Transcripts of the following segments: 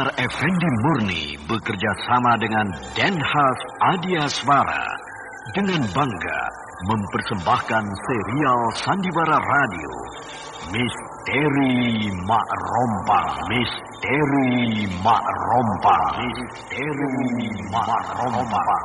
Sinar Effendi Murni bekerja sama dengan Denhas Adiaswara dengan bangga mempersembahkan serial Sandiwara Radio Misteri Mak Rompang Misteri Mak Rompang Misteri Mak Rompang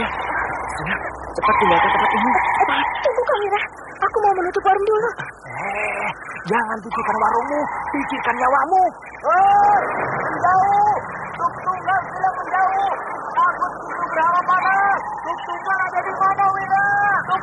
bahaya. Sudah, cepat tinggalkan tempat ini. Eh, tunggu Kang Ira. Aku mau menutup warung dulu. Eh, jangan pikirkan warungmu, pikirkan nyawamu. Hei, menjauh. Tuk tunggal sudah menjauh. Aku tuju berapa mana? Tuk tunggal ada di mana, Wira? Tuk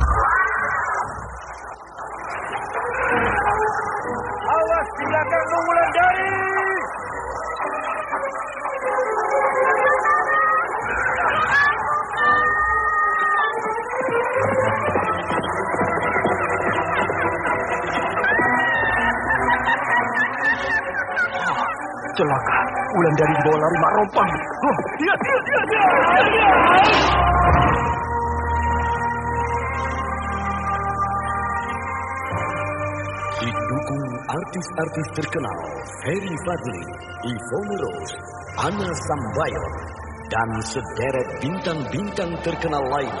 Rompang. Oh, lihat, lihat, lihat, lihat, lihat. Didukung artis-artis terkenal Ferry Fadli, Yvonne Rose, Anna Sambayon, dan sederet bintang-bintang terkenal lainnya.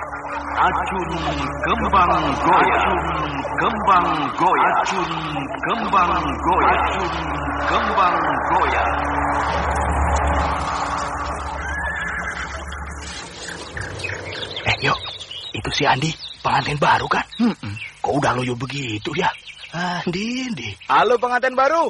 Acun Kembang Goya. Acun Kembang Goya. Acun Kembang Goya. Acun Kembang Goya. Eh, yuk. Itu si Andi, pengantin baru kan? Kok udah loyo begitu ya? Andi, Andi. Halo pengantin baru.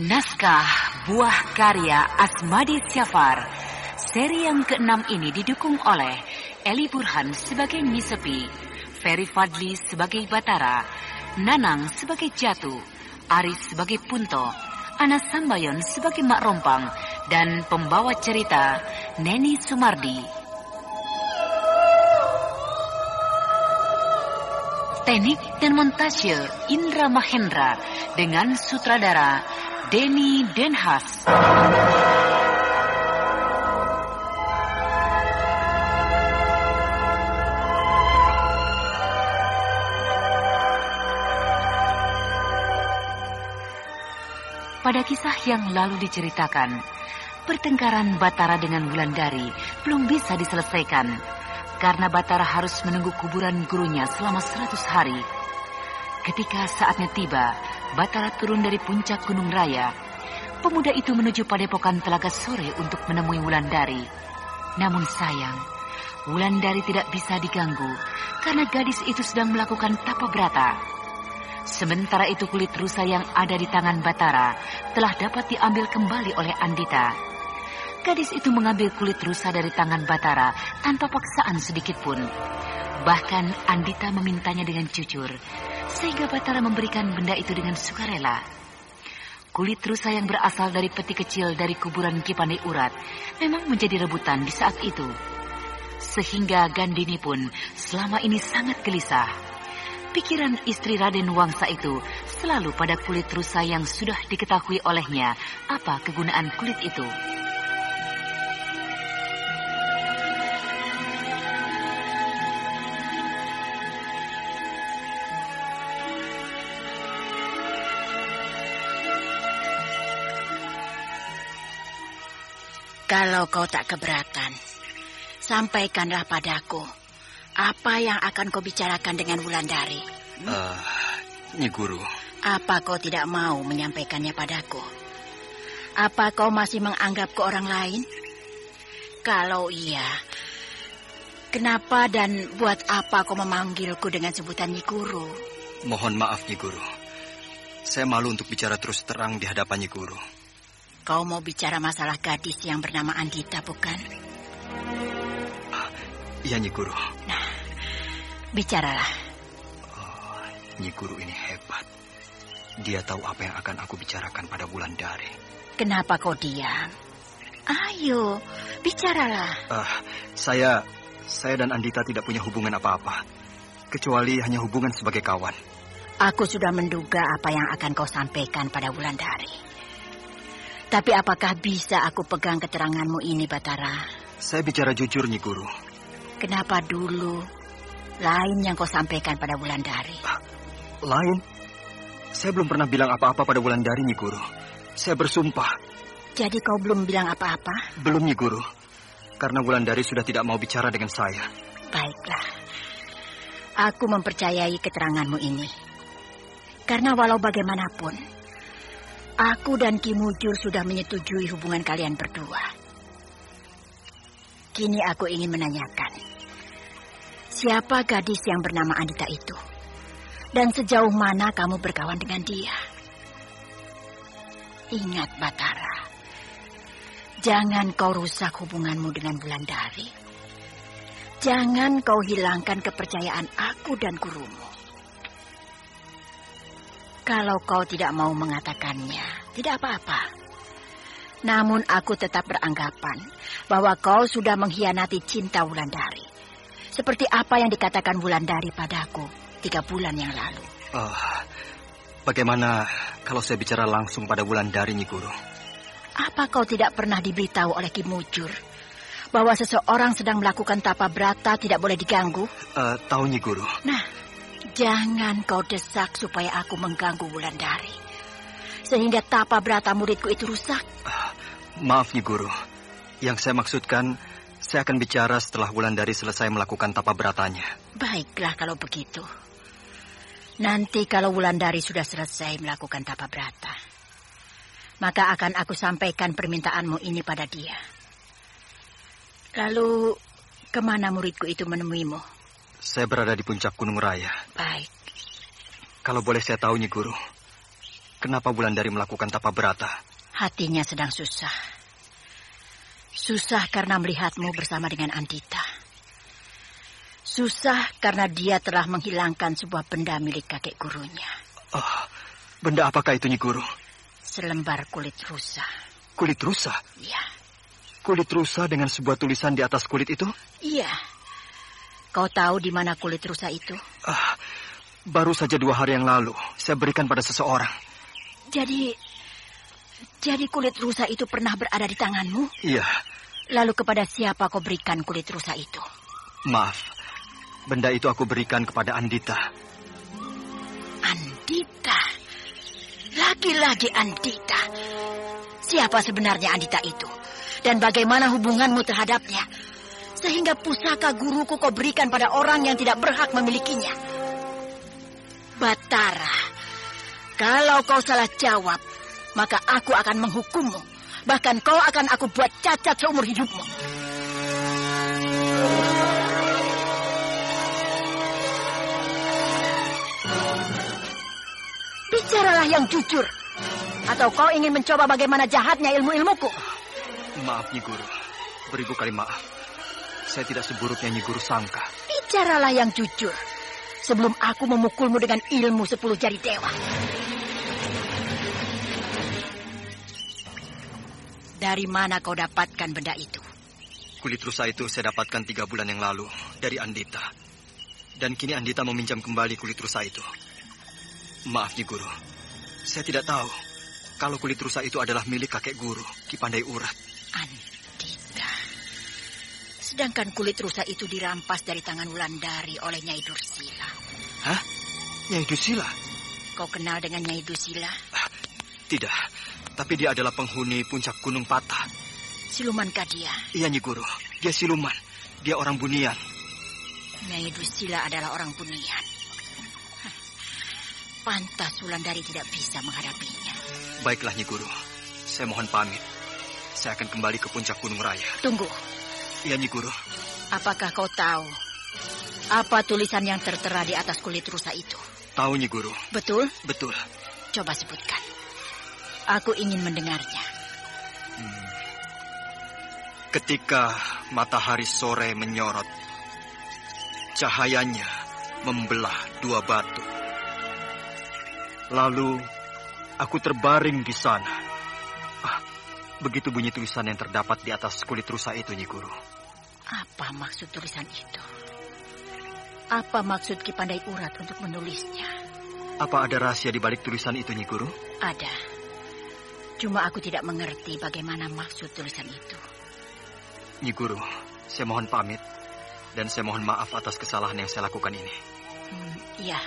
Naskah Buah Karya Asmadi Syafar Seri yang keenam ini didukung oleh Eli Burhan sebagai Misepi, Ferry Fadli sebagai Batara, Nanang sebagai Jatu, Aris sebagai Punto, Ana Sambayon sebagai Mak Rompang, dan pembawa cerita Neni Sumardi. Teknik dan montase Indra Mahendra dengan sutradara Denny Denhas. Pada kisah yang lalu diceritakan, pertengkaran Batara dengan Wulandari belum bisa diselesaikan karena Batara harus menunggu kuburan gurunya selama seratus hari. Ketika saatnya tiba, Batara turun dari puncak Gunung Raya. Pemuda itu menuju padepokan Telaga Sore untuk menemui Wulandari. Namun sayang, Wulandari tidak bisa diganggu karena gadis itu sedang melakukan tapa berata. Sementara itu kulit rusa yang ada di tangan Batara telah dapat diambil kembali oleh Andita. Gadis itu mengambil kulit rusa dari tangan Batara tanpa paksaan sedikit pun. Bahkan Andita memintanya dengan jujur, sehingga Batara memberikan benda itu dengan sukarela. Kulit rusa yang berasal dari peti kecil dari kuburan Kipandai Urat memang menjadi rebutan di saat itu. Sehingga Gandini pun selama ini sangat gelisah. Pikiran istri Raden Wangsa itu selalu pada kulit rusa yang sudah diketahui olehnya apa kegunaan kulit itu. Kalau kau tak keberatan, sampaikanlah padaku apa yang akan kau bicarakan dengan Wulandari. Uh, Nyi Guru. Apa kau tidak mau menyampaikannya padaku? Apa kau masih menganggapku orang lain? Kalau iya, kenapa dan buat apa kau memanggilku dengan sebutan Nyi Guru? Mohon maaf Nyi Guru. Saya malu untuk bicara terus terang di hadapan Nyi Guru. Kau mau bicara masalah gadis yang bernama Andita, bukan? Iya, Nyi Guru. Nah, bicaralah. Oh, Nyi Guru ini hebat. Dia tahu apa yang akan aku bicarakan pada bulan dari. Kenapa kau diam? Ayo, bicaralah. Uh, saya, saya dan Andita tidak punya hubungan apa-apa. Kecuali hanya hubungan sebagai kawan. Aku sudah menduga apa yang akan kau sampaikan pada Wulandari. Tapi apakah bisa aku pegang keteranganmu ini, Batara? Saya bicara jujur, Nyi Guru. Kenapa dulu lain yang kau sampaikan pada Wulandari? Lain? Saya belum pernah bilang apa-apa pada Wulandari, Nyi Guru. Saya bersumpah. Jadi kau belum bilang apa-apa? Belum, Nyi Guru. Karena Wulandari sudah tidak mau bicara dengan saya. Baiklah. Aku mempercayai keteranganmu ini. Karena walau bagaimanapun, aku dan Ki Mujur sudah menyetujui hubungan kalian berdua. Kini aku ingin menanyakan, siapa gadis yang bernama Andita itu? Dan sejauh mana kamu berkawan dengan dia? Ingat, Batara. Jangan kau rusak hubunganmu dengan Wulandari. Jangan kau hilangkan kepercayaan aku dan gurumu. Kalau kau tidak mau mengatakannya, tidak apa-apa. Namun aku tetap beranggapan bahwa kau sudah mengkhianati cinta Wulandari. Seperti apa yang dikatakan Wulandari padaku tiga bulan yang lalu. Uh, bagaimana kalau saya bicara langsung pada Wulandari, Nyi Guru? Apa kau tidak pernah diberitahu oleh Ki Mujur bahwa seseorang sedang melakukan tapa berata tidak boleh diganggu? Uh, tahu, Nyi Guru. Nah, jangan kau desak supaya aku mengganggu Wulandari. Sehingga tapa berata muridku itu rusak. Uh, maaf, Nyi Guru. Yang saya maksudkan, saya akan bicara setelah Wulandari selesai melakukan tapa beratanya. Baiklah kalau begitu. Nanti kalau Wulandari sudah selesai melakukan tapa berata, maka akan aku sampaikan permintaanmu ini pada dia. Lalu, ke mana muridku itu menemuimu? Saya berada di puncak Gunung Raya. Baik. Kalau boleh saya tahu, Nyi Guru, Kenapa Wulandari melakukan tapa berata? Hatinya sedang susah. Susah karena melihatmu bersama dengan Andita. Susah karena dia telah menghilangkan sebuah benda milik kakek gurunya. Oh, benda apakah itu, Nyi Guru? Selembar kulit rusa. Kulit rusa? Iya. Kulit rusa dengan sebuah tulisan di atas kulit itu? Iya. Kau tahu di mana kulit rusa itu? Ah, baru saja dua hari yang lalu saya berikan pada seseorang. Jadi, jadi kulit rusa itu pernah berada di tanganmu? Iya. Lalu kepada siapa kau berikan kulit rusa itu? Maaf, benda itu aku berikan kepada Andita. Andita? Lagi-lagi Andita. Siapa sebenarnya Andita itu? Dan bagaimana hubunganmu terhadapnya? Sehingga pusaka guruku kau berikan pada orang yang tidak berhak memilikinya. Batara, kalau kau salah jawab, maka aku akan menghukummu. Bahkan kau akan aku buat cacat seumur hidupmu. Bicaralah yang jujur. Atau kau ingin mencoba bagaimana jahatnya ilmu-ilmuku? Maaf, Nyi Guru. Beribu kali maaf. Saya tidak seburuk yang Guru sangka. Bicaralah yang jujur. Sebelum aku memukulmu dengan ilmu sepuluh jari dewa. Dari mana kau dapatkan benda itu? Kulit rusa itu saya dapatkan tiga bulan yang lalu dari Andita. Dan kini Andita meminjam kembali kulit rusa itu. Maaf, Nyi Guru. Saya tidak tahu kalau kulit rusa itu adalah milik kakek guru, Ki Pandai Urat. Andita. Sedangkan kulit rusa itu dirampas dari tangan Wulandari oleh Nyai Dursila. Hah? Nyai Dursila? Kau kenal dengan Nyai Dursila? Tidak. Tapi dia adalah penghuni puncak gunung patah. Silumankah dia? Iya, Nyi Guru. Dia siluman. Dia orang bunian. Nyai Dusila adalah orang bunian. Pantas Wulandari tidak bisa menghadapinya. Baiklah, Nyi Guru. Saya mohon pamit. Saya akan kembali ke puncak gunung raya. Tunggu. Iya, Nyi Guru. Apakah kau tahu apa tulisan yang tertera di atas kulit rusa itu? Tahu, Nyi Guru. Betul? Betul. Coba sebutkan. Aku ingin mendengarnya. Hmm. Ketika matahari sore menyorot, cahayanya membelah dua batu. Lalu aku terbaring di sana. Begitu bunyi tulisan yang terdapat di atas kulit rusa itu, Nyi Guru. Apa maksud tulisan itu? Apa maksud Ki Pandai Urat untuk menulisnya? Apa ada rahasia di balik tulisan itu, Nyi Guru? Ada. Cuma aku tidak mengerti bagaimana maksud tulisan itu. Nyi Guru, saya mohon pamit. Dan saya mohon maaf atas kesalahan yang saya lakukan ini. Hmm, iya,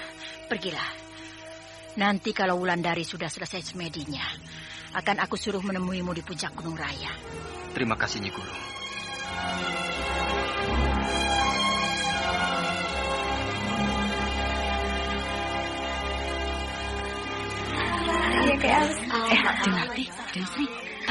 pergilah. Nanti kalau Wulandari sudah selesai semedinya, akan aku suruh menemuimu di puncak Gunung Raya. Terima kasih, Nyi Guru. Iya, Eh, Jeng Narti, Jeng Sri,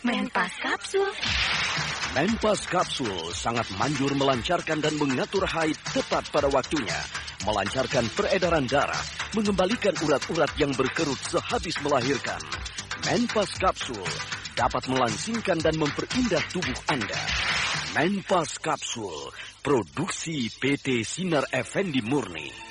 Menpas kapsul. Menpas kapsul sangat manjur melancarkan dan mengatur haid tepat pada waktunya. Melancarkan peredaran darah, mengembalikan urat-urat yang berkerut sehabis melahirkan. Menpas kapsul dapat melangsingkan dan memperindah tubuh Anda. Menpas kapsul, produksi PT Sinar Effendi Murni.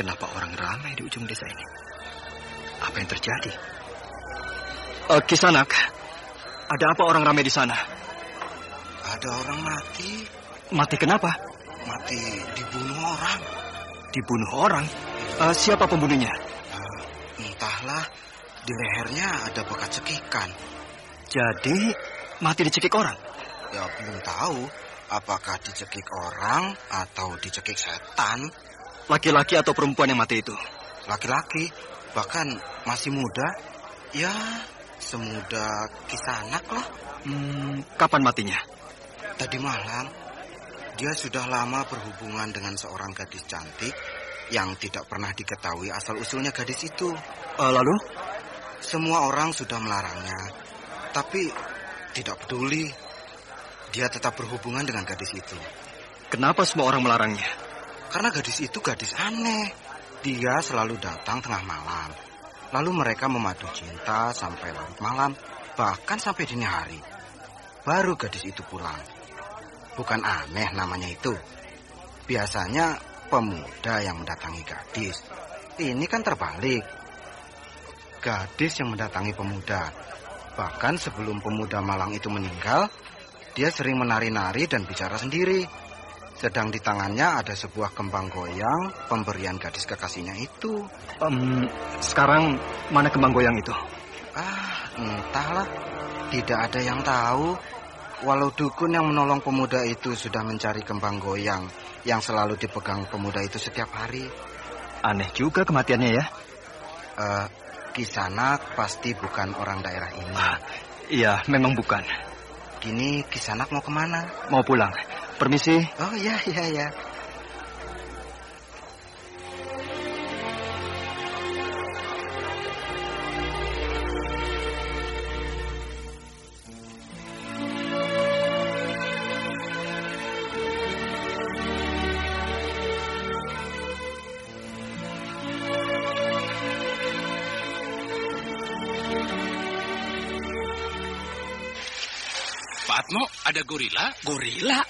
Kenapa orang ramai di ujung desa ini? Apa yang terjadi? Uh, Kisanak, ada apa orang ramai di sana? Ada orang mati. Mati kenapa? Mati dibunuh orang. Dibunuh orang? Uh, siapa pembunuhnya? Entahlah, di lehernya ada bekas cekikan. Jadi, mati dicekik orang? Ya, belum tahu apakah dicekik orang atau dicekik setan. Laki-laki atau perempuan yang mati itu? Laki-laki, bahkan masih muda. Ya, semuda kisanak lah. Hmm, kapan matinya? Tadi malam, dia sudah lama berhubungan dengan seorang gadis cantik yang tidak pernah diketahui asal-usulnya gadis itu. Uh, lalu? Semua orang sudah melarangnya, tapi tidak peduli. Dia tetap berhubungan dengan gadis itu. Kenapa semua orang melarangnya? Karena gadis itu gadis aneh. Dia selalu datang tengah malam. Lalu mereka memadu cinta sampai larut malam, bahkan sampai dini hari. Baru gadis itu pulang. Bukan aneh namanya itu. Biasanya pemuda yang mendatangi gadis. Ini kan terbalik. Gadis yang mendatangi pemuda. Bahkan sebelum pemuda malang itu meninggal, dia sering menari-nari dan bicara sendiri. Sedang di tangannya ada sebuah kembang goyang pemberian gadis kekasihnya itu. Um, sekarang mana kembang goyang itu? Ah, entahlah. Tidak ada yang tahu. Walau dukun yang menolong pemuda itu sudah mencari kembang goyang yang selalu dipegang pemuda itu setiap hari. Aneh juga kematiannya ya. Uh, Kisanak pasti bukan orang daerah ini. Ah, iya, memang bukan. Kini Kisanak mau ke mana? Mau pulang. Permisi. Oh iya, iya, iya. Patmo, ada gorila? Gorila?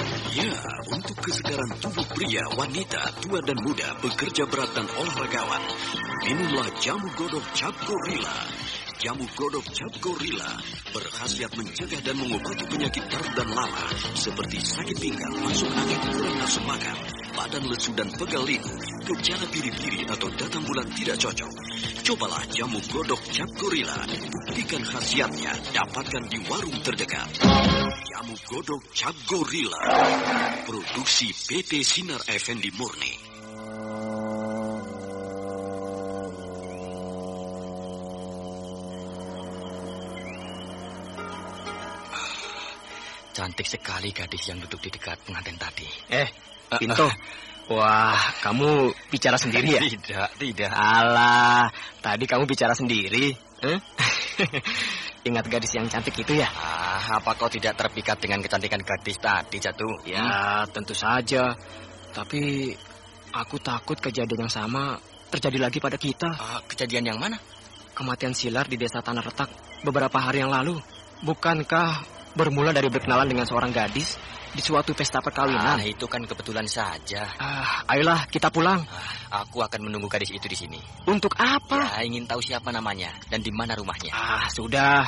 Ya, untuk kesegaran tubuh pria, wanita, tua dan muda, bekerja berat dan olahragawan, minumlah jamu godok cap gorila. Jamu godok cap gorila berkhasiat mencegah dan mengobati penyakit perut dan lama seperti sakit pinggang, masuk angin, kurang nafsu makan, badan lesu dan pegal liku, gejala biri-biri atau datang bulan tidak cocok. Cobalah jamu godok cap gorila. Buktikan khasiatnya, dapatkan di warung terdekat. Jamu godok cap gorila. Produksi PT Sinar Effendi Murni. Cantik sekali gadis yang duduk di dekat pengantin tadi. Eh, Pinto. Wah, kamu bicara sendiri ya? Tidak, tidak. Alah, tadi kamu bicara sendiri. Eh? Ingat gadis yang cantik itu ya? Ah, apa kau tidak terpikat dengan kecantikan gadis tadi, Jatuh? Ya, tentu saja. Tapi aku takut kejadian yang sama terjadi lagi pada kita. Ah, kejadian yang mana? Kematian Silar di desa Tanah Retak beberapa hari yang lalu. Bukankah bermula dari berkenalan dengan seorang gadis di suatu pesta perkawinan? Ah, itu kan kebetulan saja. Ah, ayolah kita pulang. Ah, aku akan menunggu gadis itu di sini. Untuk apa? Ya, ingin tahu siapa namanya dan di mana rumahnya. Ah, sudah.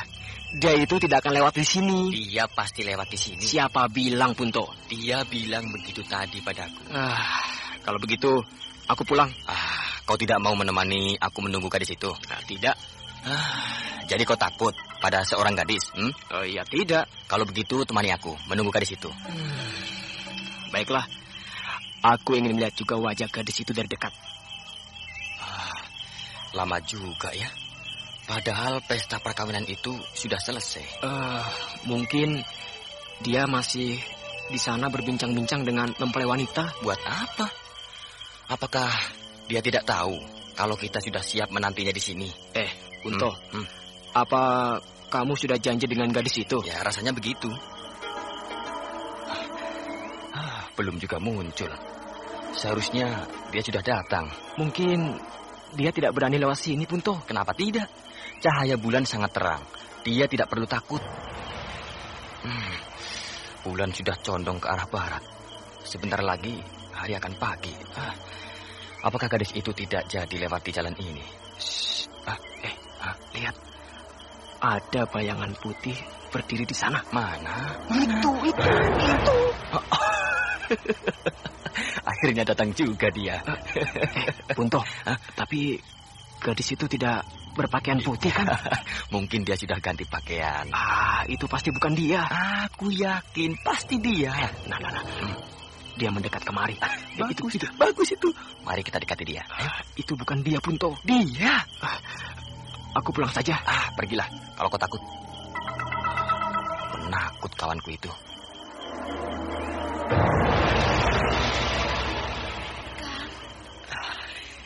Dia itu tidak akan lewat di sini. Dia pasti lewat di sini. Siapa bilang, Punto? Dia bilang begitu tadi padaku. Ah, kalau begitu aku pulang. Ah, kau tidak mau menemani aku menunggu gadis itu? Nah, tidak. Jadi kau takut pada seorang gadis? Hmm? Oh iya tidak. Kalau begitu temani aku menunggu gadis itu. Hmm. Baiklah. Aku ingin melihat juga wajah gadis itu dari dekat. Ah, lama juga ya. Padahal pesta perkawinan itu sudah selesai. Uh, mungkin dia masih di sana berbincang-bincang dengan mempelai wanita. Buat apa? Apakah dia tidak tahu kalau kita sudah siap menantinya di sini? Eh, Kunto, hmm, hmm. apa kamu sudah janji dengan gadis itu? Ya, rasanya begitu. Ah, belum juga muncul. Seharusnya dia sudah datang. Mungkin dia tidak berani lewat sini, Punto. Kenapa tidak? Cahaya bulan sangat terang. Dia tidak perlu takut. Hmm. Bulan sudah condong ke arah barat. Sebentar lagi hari akan pagi. Ah, apakah gadis itu tidak jadi lewat di jalan ini? Shh, ah, eh, ah, lihat. Ada bayangan putih berdiri di sana. Mana? Itu, itu, itu. Akhirnya datang juga dia. Eh, Punto, tapi gadis itu tidak berpakaian putih kan? Mungkin dia sudah ganti pakaian. Ah, itu pasti bukan dia. Aku yakin pasti dia. Nah, nah, nah. Hmm. Dia mendekat kemari. Bagus, itu, itu. bagus itu. Mari kita dekati dia. Ah, itu bukan dia, Punto. Dia. Ah, aku pulang saja. Ah, pergilah kalau kau takut. Penakut kawanku itu.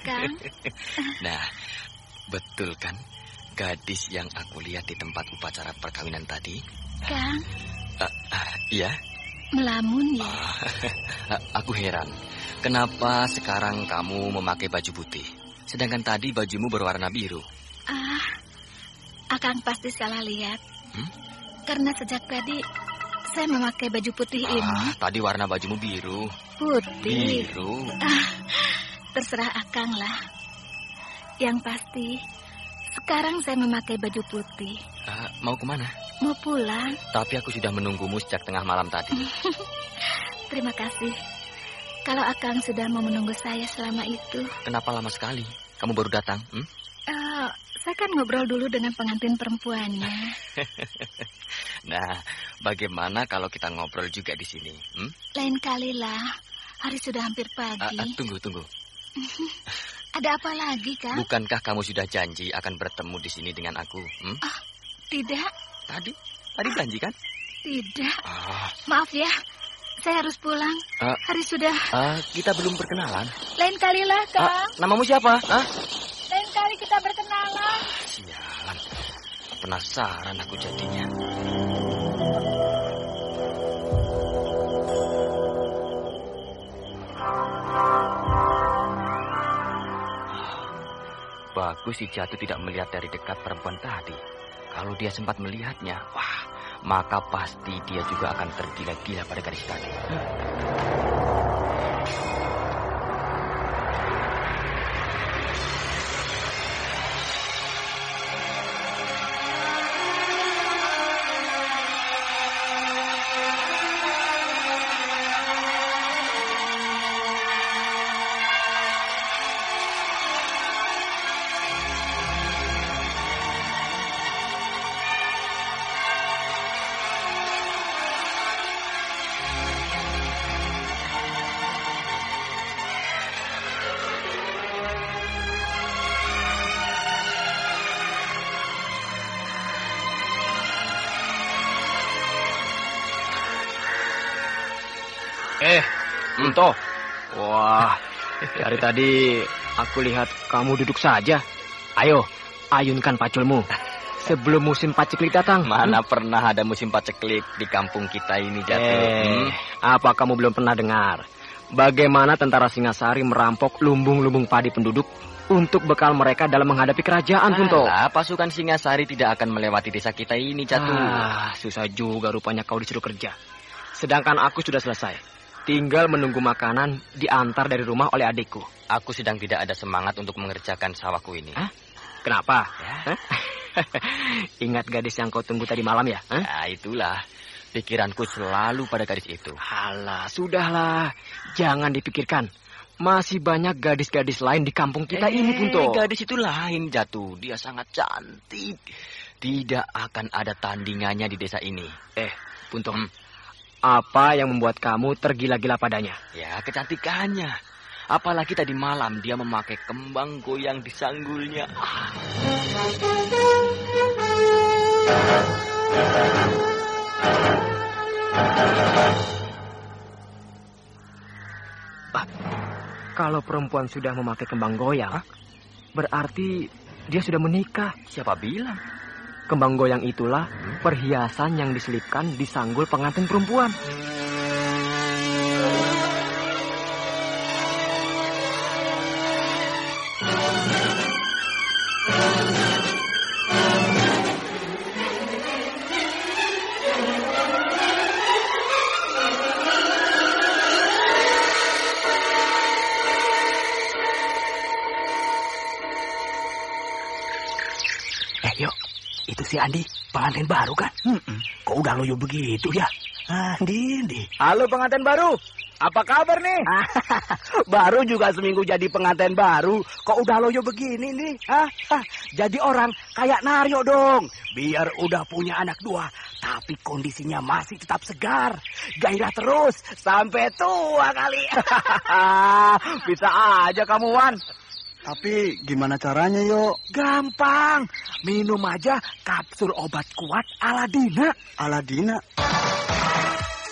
Kang. nah, betul kan gadis yang aku lihat di tempat upacara perkawinan tadi? Kang. Uh, uh, iya. Melamun ya? Uh, aku heran. Kenapa sekarang kamu memakai baju putih? Sedangkan tadi bajumu berwarna biru. Ah, Akang pasti salah lihat. Hmm? Karena sejak tadi saya memakai baju putih ah, ini. Tadi warna bajumu biru. Putih. Biru. Ah, terserah Akang lah. Yang pasti, sekarang saya memakai baju putih. Uh, mau ke mana? Mau pulang. Tapi aku sudah menunggumu sejak tengah malam tadi. Terima kasih. Kalau Akang sudah mau menunggu saya selama itu. Kenapa lama sekali? Kamu baru datang? Hmm? Uh, saya kan ngobrol dulu dengan pengantin perempuannya. nah, bagaimana kalau kita ngobrol juga di sini? Hmm? Lain kali lah. Hari sudah hampir pagi. Uh, uh, tunggu, tunggu. Ada apa lagi, Kang? Bukankah kamu sudah janji akan bertemu di sini dengan aku? Hmm? Oh, tidak. Tadi? Tadi janji kan? Tidak. Ah. Maaf ya. Saya harus pulang. Uh, Hari sudah. Uh, kita belum berkenalan. Lain kalilah, Kang. Uh, namamu siapa? Huh? Lain kali kita berkenalan. Sialan. Penasaran aku jadinya. Bagus si Jatuh tidak melihat dari dekat perempuan tadi. Kalau dia sempat melihatnya, wah, maka pasti dia juga akan tergila-gila pada gadis tadi. Unto. Wah, dari tadi aku lihat kamu duduk saja. Ayo, ayunkan paculmu. Sebelum musim paceklik datang. Mana hmm? pernah ada musim paceklik di kampung kita ini, Jatuh? Eh, hmm? apa kamu belum pernah dengar? Bagaimana tentara Singasari merampok lumbung-lumbung padi penduduk untuk bekal mereka dalam menghadapi kerajaan, Punto. Alah, pasukan Singasari tidak akan melewati desa kita ini, Jatuh. Ah, susah juga rupanya kau disuruh kerja. Sedangkan aku sudah selesai. Tinggal menunggu makanan diantar dari rumah oleh adikku. Aku sedang tidak ada semangat untuk mengerjakan sawahku ini. Hah? Kenapa? Ya. Ingat gadis yang kau tunggu tadi malam ya? Hah? Ya, itulah. Pikiranku selalu pada gadis itu. Halah, sudahlah. Jangan dipikirkan. Masih banyak gadis-gadis lain di kampung kita eh, ini, Punto. Gadis itu lain, Jatuh. Dia sangat cantik. Tidak akan ada tandingannya di desa ini. Eh, Punto. Hmm. Apa yang membuat kamu tergila-gila padanya? Ya, kecantikannya. Apalagi tadi malam dia memakai kembang goyang di sanggulnya. Ah, kalau perempuan sudah memakai kembang goyang, berarti dia sudah menikah. Siapa bilang? Kembang goyang itulah perhiasan yang diselipkan di sanggul pengantin perempuan. Pengantin baru kan? Hmm, kok udah loyo begitu ya? Andi, Andi. Halo pengantin baru. Apa kabar nih? baru juga seminggu jadi pengantin baru. Kok udah loyo begini nih? Hah? Jadi orang kayak Naryo dong. Biar udah punya anak dua. Tapi kondisinya masih tetap segar. Gairah terus. Sampai tua kali. Bisa aja kamu, Wan. Tapi gimana caranya, yo? Gampang. Minum aja kapsul obat kuat Aladina. Aladina?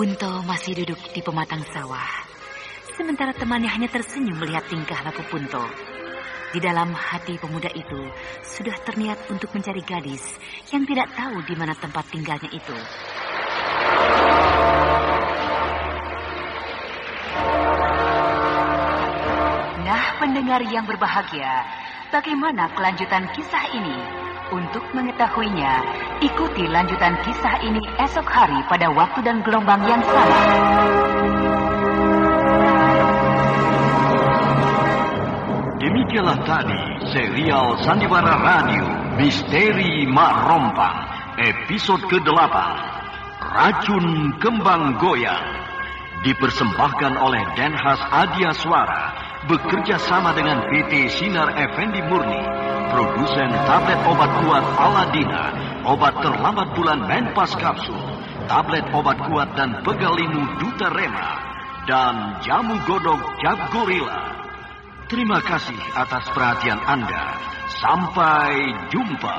Punto masih duduk di pematang sawah. Sementara temannya hanya tersenyum melihat tingkah laku Punto. Di dalam hati pemuda itu sudah terniat untuk mencari gadis yang tidak tahu di mana tempat tinggalnya itu. Nah, pendengar yang berbahagia, bagaimana kelanjutan kisah ini? Untuk mengetahuinya, ikuti lanjutan kisah ini esok hari pada waktu dan gelombang yang sama. Demikianlah tadi serial Sandiwara Radio Misteri Mak Rompang episode ke-8 Racun Kembang Goyang dipersembahkan oleh Denhas Adia Suara bekerja sama dengan PT Sinar Effendi Murni produsen tablet obat kuat Aladina obat terlambat bulan Menpas Kapsul tablet obat kuat dan pegalinu Duta Rema dan jamu godok Jab Gorilla Terima kasih atas perhatian Anda. Sampai jumpa.